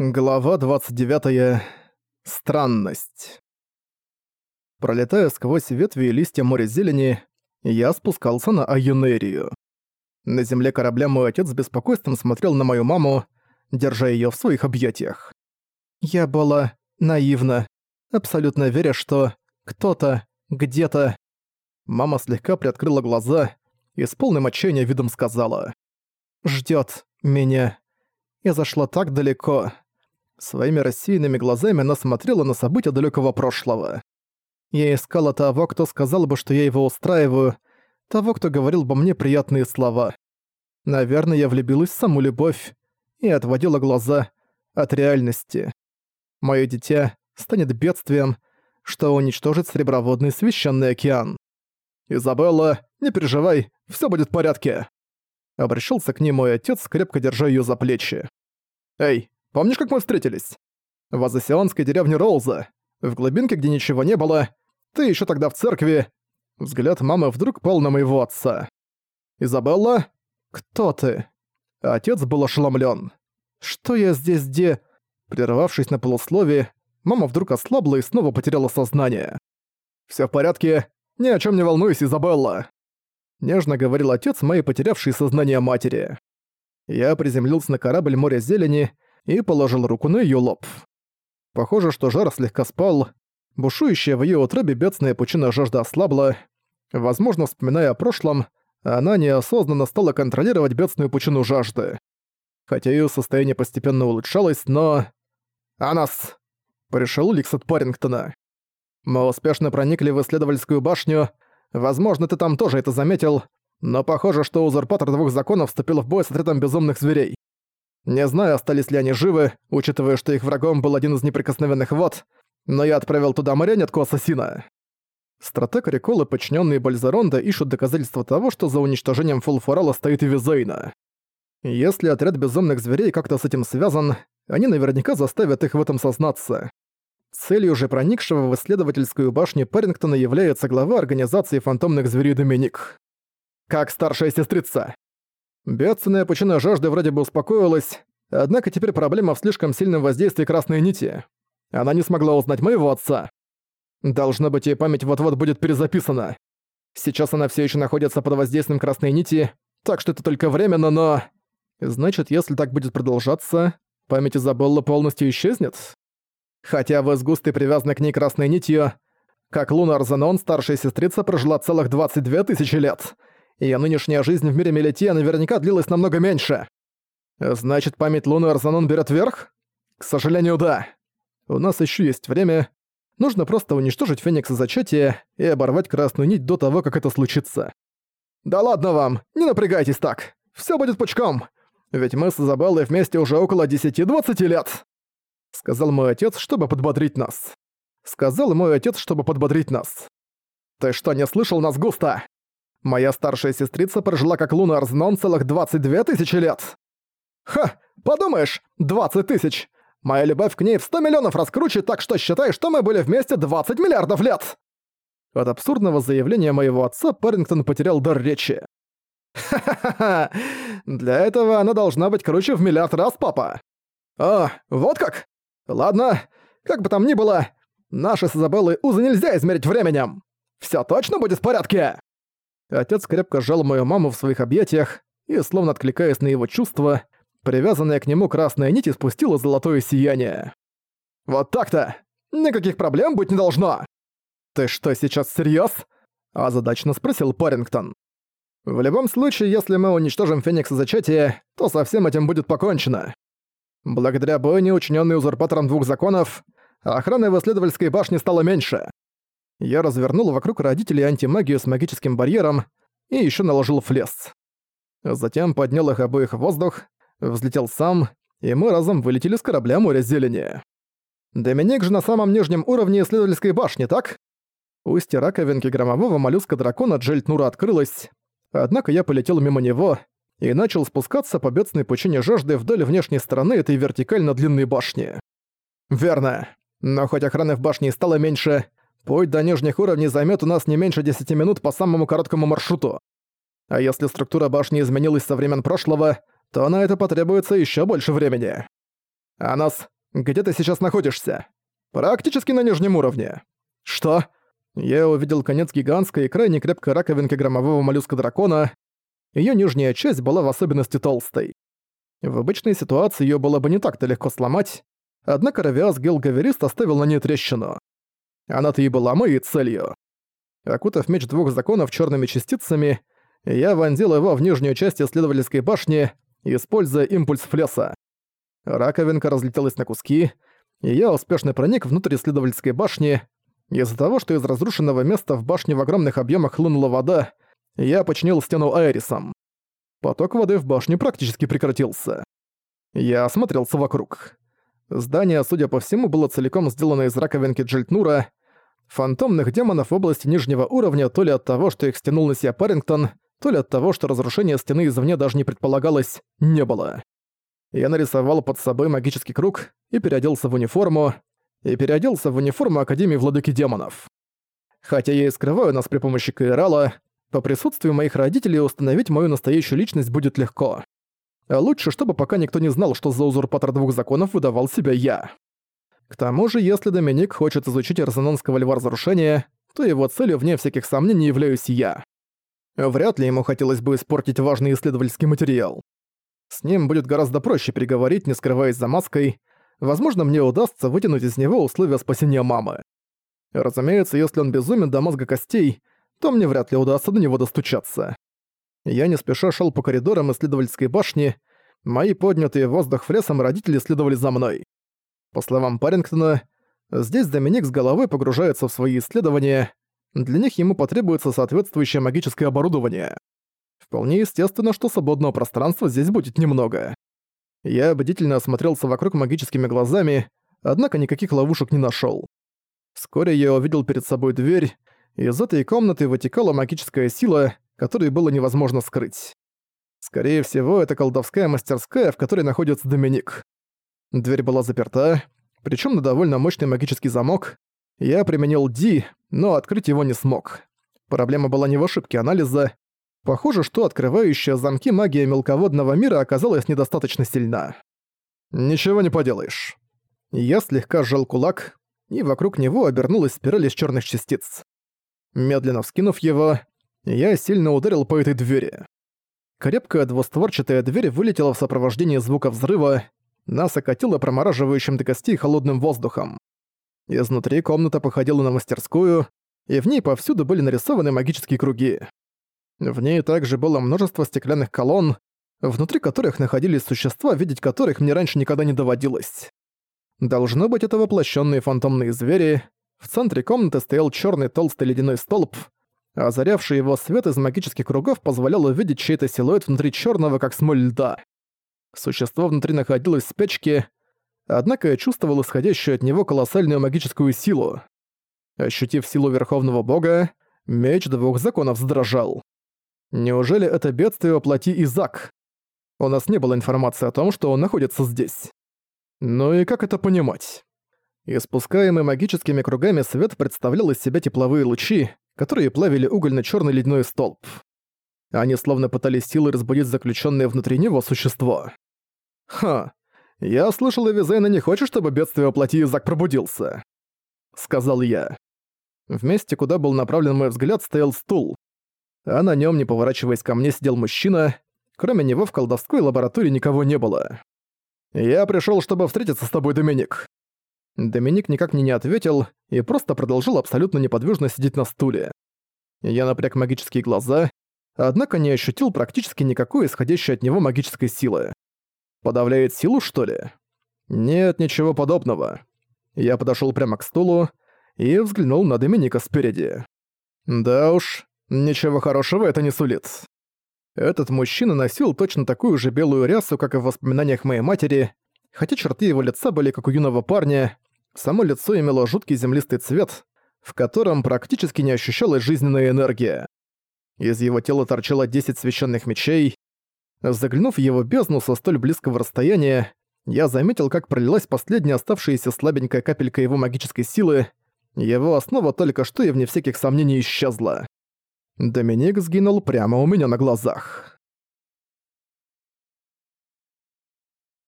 Глава 29. Странность. Пролетая сквозь ветви и листья моря зелени, я спускался на Аюнерию. На земле корабля мой отец с беспокойством смотрел на мою маму, держа её в своих объятиях. Я была наивна, абсолютно веря, что кто-то, где-то... Мама слегка приоткрыла глаза и с полным отчаяния видом сказала. «Ждёт меня. Я зашла так далеко». Своими рассеянными глазами она смотрела на события далекого прошлого. Я искала того, кто сказал бы, что я его устраиваю, того, кто говорил бы мне приятные слова. Наверное, я влюбилась в саму любовь и отводила глаза от реальности. Моё дитя станет бедствием, что уничтожит Среброводный священный океан. «Изабелла, не переживай, всё будет в порядке!» Обращался к ней мой отец, крепко держа её за плечи. «Эй, Помнишь, как мы встретились? В азосионской деревне Роуза, в глубинке, где ничего не было. Ты еще тогда в церкви. Взгляд мамы вдруг пал на моего отца. «Изабелла? Кто ты?» Отец был ошеломлен. «Что я здесь де...» Прервавшись на полусловие, мама вдруг ослабла и снова потеряла сознание. Все в порядке, ни о чем не волнуйся, Изабелла», — нежно говорил отец моей потерявшей сознание матери. Я приземлился на корабль моря зелени и положил руку на её лоб. Похоже, что жар слегка спал, бушующая в её утробе бедственная пучина жажда ослабла. Возможно, вспоминая о прошлом, она неосознанно стала контролировать бедственную пучину жажды. Хотя её состояние постепенно улучшалось, но... «Анас!» — порешил Ликс от Парингтона. «Мы успешно проникли в исследовательскую башню. Возможно, ты там тоже это заметил, но похоже, что узурпатор двух законов вступил в бой с отрядом безумных зверей. Не знаю, остались ли они живы, учитывая, что их врагом был один из неприкосновенных вод, но я отправил туда марионетку-ассасина. Стратег и подчиненные Бальзаронда ищут доказательства того, что за уничтожением Фулфорала стоит и Визейна. Если отряд безумных зверей как-то с этим связан, они наверняка заставят их в этом сознаться. Целью же проникшего в исследовательскую башню Парингтона является глава организации фантомных зверей Доминик. Как старшая сестрица. Бедственная пучина жажды вроде бы успокоилась, однако теперь проблема в слишком сильном воздействии красной нити. Она не смогла узнать моего отца. Должно быть, ее память вот-вот будет перезаписана. Сейчас она все еще находится под воздействием красной нити, так что это только временно, но... Значит, если так будет продолжаться, память Изабеллы полностью исчезнет? Хотя вы с привязаны к ней красной нитью, как Луна Арзанон, старшая сестрица, прожила целых 22 тысячи лет — Её нынешняя жизнь в мире Мелития наверняка длилась намного меньше. Значит, память Луны Арзанон берет верх? К сожалению, да. У нас еще есть время. Нужно просто уничтожить Феникса Зачатия и оборвать красную нить до того, как это случится. Да ладно вам, не напрягайтесь так. Все будет пучком. Ведь мы с Изабеллой вместе уже около 10-20 лет. Сказал мой отец, чтобы подбодрить нас. Сказал мой отец, чтобы подбодрить нас. Ты что, не слышал нас густо? Моя старшая сестрица прожила как Луна Арзнон целых 22 тысячи лет. Ха, подумаешь, 20 тысяч. Моя любовь к ней в 100 миллионов раскручит, так что считай, что мы были вместе 20 миллиардов лет. От абсурдного заявления моего отца Парингтон потерял дар речи. Ха-ха-ха, для этого она должна быть круче в миллиард раз, папа. О, вот как? Ладно, как бы там ни было, наши с Изабеллой узы нельзя измерить временем. Всё точно будет в порядке? Отец крепко сжал мою маму в своих объятиях и, словно откликаясь на его чувства, привязанная к нему красная нить испустила золотое сияние. «Вот так-то! Никаких проблем быть не должно!» «Ты что, сейчас всерьёз?» – озадачно спросил Парингтон. «В любом случае, если мы уничтожим Феникса Зачатия, то со всем этим будет покончено. Благодаря бойне, учинённой узурпатором двух законов, охраны в исследовательской башне стало меньше. Я развернул вокруг родителей антимагию с магическим барьером и еще наложил флес. Затем поднял их обоих в воздух, взлетел сам, и мы разом вылетели с корабля моря зелени. Доминик же на самом нижнем уровне исследовательской башни, так? Устье раковинки громового моллюска-дракона Джельтнура открылось, однако я полетел мимо него и начал спускаться по бедственной пучине жажды вдоль внешней стороны этой вертикально длинной башни. Верно. Но хоть охраны в башне стало меньше, Путь до нижних уровней займет у нас не меньше 10 минут по самому короткому маршруту. А если структура башни изменилась со времен прошлого, то на это потребуется еще больше времени. «Анас, где ты сейчас находишься?» «Практически на нижнем уровне». «Что?» Я увидел конец гигантской и крайне крепкой раковинки громового моллюска-дракона. Её нижняя часть была в особенности толстой. В обычной ситуации её было бы не так-то легко сломать, однако Равиас Гелгаверист оставил на ней трещину. Она-то и была моей целью. Окутав меч двух законов чёрными частицами, я вонзил его в нижнюю часть исследовательской башни, используя импульс флеса. Раковинка разлетелась на куски, и я успешно проник внутрь исследовательской башни. Из-за того, что из разрушенного места в башне в огромных объемах хлынула вода, я починил стену Айрисом. Поток воды в башне практически прекратился. Я осмотрелся вокруг. Здание, судя по всему, было целиком сделано из раковинки Джельтнура, фантомных демонов в области нижнего уровня то ли от того, что их стянул на себя Парингтон, то ли от того, что разрушение стены извне даже не предполагалось, не было. Я нарисовал под собой магический круг и переоделся в униформу, и переоделся в униформу Академии Владыки Демонов. Хотя я и скрываю нас при помощи Каирала, по присутствию моих родителей установить мою настоящую личность будет легко. А лучше, чтобы пока никто не знал, что за узурпатор двух законов выдавал себя я. К тому же, если Доминик хочет изучить резонансского льва разрушения, то его целью, вне всяких сомнений, являюсь я. Вряд ли ему хотелось бы испортить важный исследовательский материал. С ним будет гораздо проще переговорить, не скрываясь за маской. Возможно, мне удастся вытянуть из него условия спасения мамы. Разумеется, если он безумен до мозга костей, то мне вряд ли удастся до него достучаться. Я не спеша шел по коридорам исследовательской башни, мои поднятые в воздух фресом родители следовали за мной. По словам Парингтона, здесь Доминик с головой погружается в свои исследования, для них ему потребуется соответствующее магическое оборудование. Вполне естественно, что свободного пространства здесь будет немного. Я бдительно осмотрелся вокруг магическими глазами, однако никаких ловушек не нашёл. Вскоре я увидел перед собой дверь, и из этой комнаты вытекала магическая сила, которую было невозможно скрыть. Скорее всего, это колдовская мастерская, в которой находится Доминик. Дверь была заперта, причем на довольно мощный магический замок. Я применил Ди, но открыть его не смог. Проблема была не в ошибке анализа. Похоже, что открывающая замки магия мелководного мира оказалась недостаточно сильна. Ничего не поделаешь. Я слегка сжал кулак, и вокруг него обернулась спираль из черных частиц. Медленно вскинув его, я сильно ударил по этой двери. Крепкая двустворчатая дверь вылетела в сопровождении звука взрыва, нас окатило промораживающим до костей холодным воздухом. Изнутри комната походила на мастерскую, и в ней повсюду были нарисованы магические круги. В ней также было множество стеклянных колонн, внутри которых находились существа, видеть которых мне раньше никогда не доводилось. Должно быть, это воплощенные фантомные звери. В центре комнаты стоял черный толстый ледяной столб, озарявший его свет из магических кругов позволял увидеть чей-то силуэт внутри черного, как смоль льда. Существо внутри находилось в спячке, однако я чувствовал исходящую от него колоссальную магическую силу. Ощутив силу Верховного Бога, меч двух законов задрожал. Неужели это бедствие воплоти Изак? У нас не было информации о том, что он находится здесь. Ну и как это понимать? Испускаемый магическими кругами свет представлял из себя тепловые лучи, которые плавили угольно черный ледяной столб. Они словно пытались силой разбудить заключенное внутри него существо. «Ха, я слышал, Эвизейна не хочет, чтобы бедствие воплоти Изак пробудился», — сказал я. В месте, куда был направлен мой взгляд, стоял стул. А на нем, не поворачиваясь ко мне, сидел мужчина. Кроме него в колдовской лаборатории никого не было. «Я пришел, чтобы встретиться с тобой, Доминик». Доминик никак мне не ответил и просто продолжил абсолютно неподвижно сидеть на стуле. Я напряг магические глаза, однако не ощутил практически никакой исходящей от него магической силы. Подавляет силу, что ли? Нет, ничего подобного. Я подошёл прямо к стулу и взглянул на Доминика спереди. Да уж, ничего хорошего это не сулит. Этот мужчина носил точно такую же белую рясу, как и в воспоминаниях моей матери, хотя черты его лица были как у юного парня, само лицо имело жуткий землистый цвет, в котором практически не ощущалась жизненная энергия. Из его тела торчало 10 священных мечей, Заглянув в его бездну со столь близкого расстояния, я заметил, как пролилась последняя оставшаяся слабенькая капелька его магической силы, его основа только что и вне всяких сомнений исчезла. Доминик сгинул прямо у меня на глазах.